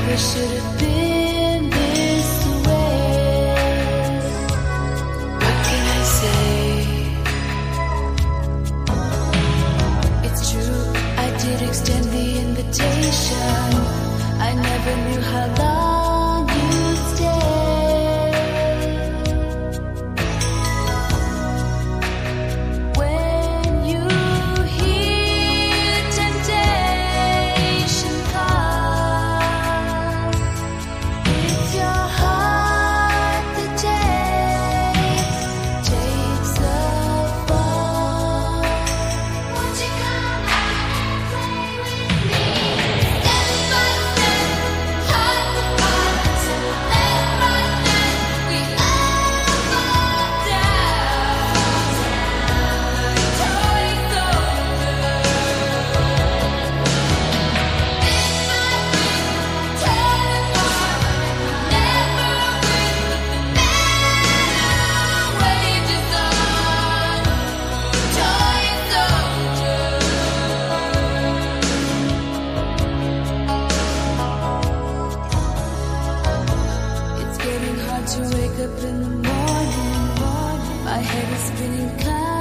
never should have been. to wake up in the morning. My head is spinning clouds.